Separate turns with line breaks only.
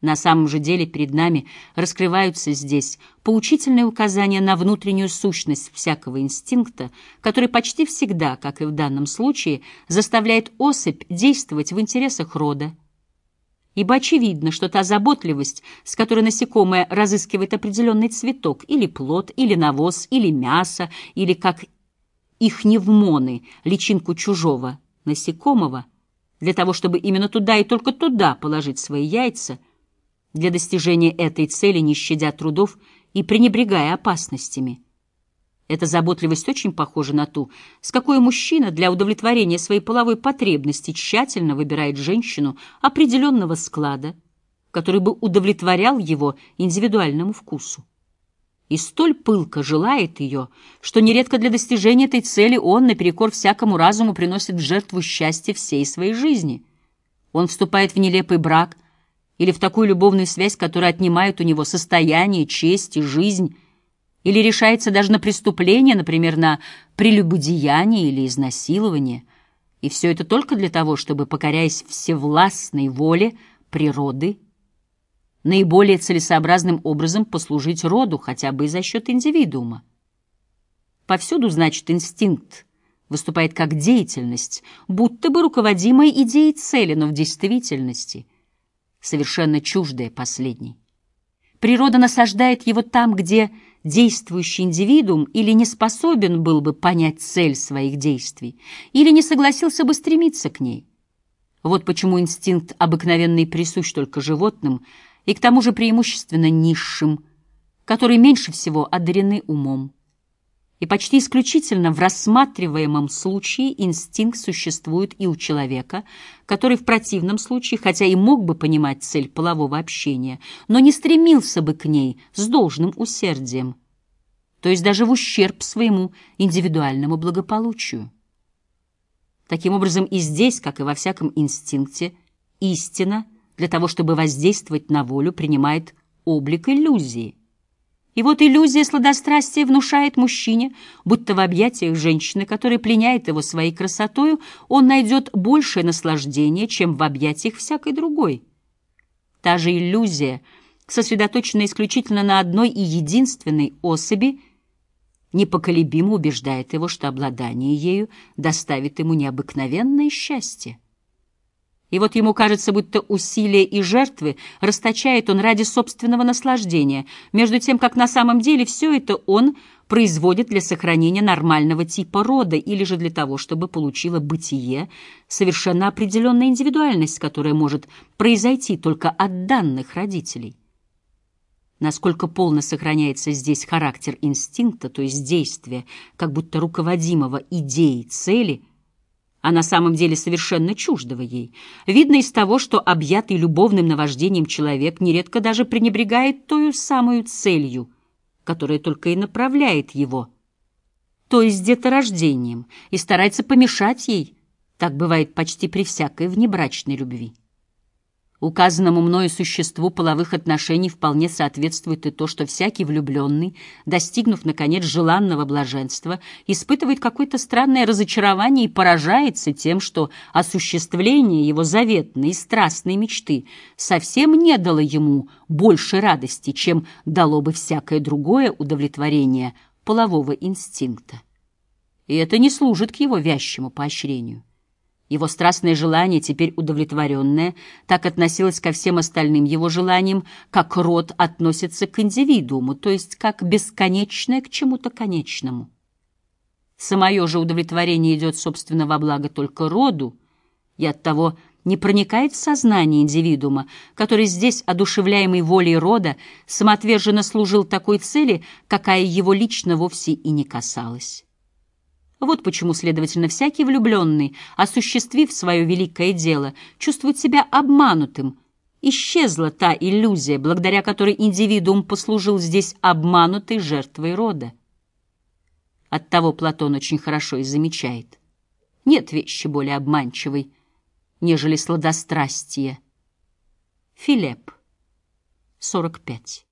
На самом же деле перед нами раскрываются здесь поучительные указания на внутреннюю сущность всякого инстинкта, который почти всегда, как и в данном случае, заставляет особь действовать в интересах рода. Ибо очевидно, что та заботливость, с которой насекомое разыскивает определенный цветок, или плод, или навоз, или мясо, или, как их невмоны, личинку чужого насекомого, для того, чтобы именно туда и только туда положить свои яйца — для достижения этой цели, не щадя трудов и пренебрегая опасностями. Эта заботливость очень похожа на ту, с какой мужчина для удовлетворения своей половой потребности тщательно выбирает женщину определенного склада, который бы удовлетворял его индивидуальному вкусу. И столь пылко желает ее, что нередко для достижения этой цели он, наперекор всякому разуму, приносит в жертву счастье всей своей жизни. Он вступает в нелепый брак — или в такую любовную связь, которая отнимает у него состояние, честь и жизнь, или решается даже на преступление, например, на прелюбодеяние или изнасилование. И все это только для того, чтобы, покоряясь всевластной воле природы, наиболее целесообразным образом послужить роду, хотя бы и за счет индивидуума. Повсюду, значит, инстинкт выступает как деятельность, будто бы руководимая идеей цели, но в действительности — совершенно чуждое последней. Природа насаждает его там, где действующий индивидуум или не способен был бы понять цель своих действий, или не согласился бы стремиться к ней. Вот почему инстинкт обыкновенный присущ только животным и к тому же преимущественно низшим, которые меньше всего одарены умом. И почти исключительно в рассматриваемом случае инстинкт существует и у человека, который в противном случае, хотя и мог бы понимать цель полового общения, но не стремился бы к ней с должным усердием, то есть даже в ущерб своему индивидуальному благополучию. Таким образом, и здесь, как и во всяком инстинкте, истина для того, чтобы воздействовать на волю, принимает облик иллюзии – и вот иллюзия сладострастия внушает мужчине, будто в объятиях женщины, которая пленяет его своей красотою, он найдет большее наслаждение, чем в объятиях всякой другой. Та же иллюзия, сосредоточенная исключительно на одной и единственной особи, непоколебимо убеждает его, что обладание ею доставит ему необыкновенное счастье. И вот ему кажется, будто усилия и жертвы расточает он ради собственного наслаждения, между тем, как на самом деле все это он производит для сохранения нормального типа рода или же для того, чтобы получила бытие совершенно определенная индивидуальность, которая может произойти только от данных родителей. Насколько полно сохраняется здесь характер инстинкта, то есть действия, как будто руководимого идеей цели – а на самом деле совершенно чуждого ей. Видно из того, что объятый любовным наваждением человек нередко даже пренебрегает той самую целью, которая только и направляет его, то есть деторождением, и старается помешать ей, так бывает почти при всякой внебрачной любви. Указанному мною существу половых отношений вполне соответствует и то, что всякий влюбленный, достигнув, наконец, желанного блаженства, испытывает какое-то странное разочарование и поражается тем, что осуществление его заветной и страстной мечты совсем не дало ему больше радости, чем дало бы всякое другое удовлетворение полового инстинкта. И это не служит к его вязчему поощрению. Его страстное желание, теперь удовлетворенное, так относилось ко всем остальным его желаниям, как род относится к индивидууму, то есть как бесконечное к чему-то конечному. Самое же удовлетворение идет, собственно, во благо только роду, и оттого не проникает в сознание индивидуума, который здесь, одушевляемый волей рода, самоотверженно служил такой цели, какая его лично вовсе и не касалась. Вот почему, следовательно, всякий влюбленный, осуществив свое великое дело, чувствует себя обманутым. Исчезла та иллюзия, благодаря которой индивидуум послужил здесь обманутой жертвой рода. Оттого Платон очень хорошо и замечает. Нет вещи более обманчивой, нежели сладострастие. Филипп, 45.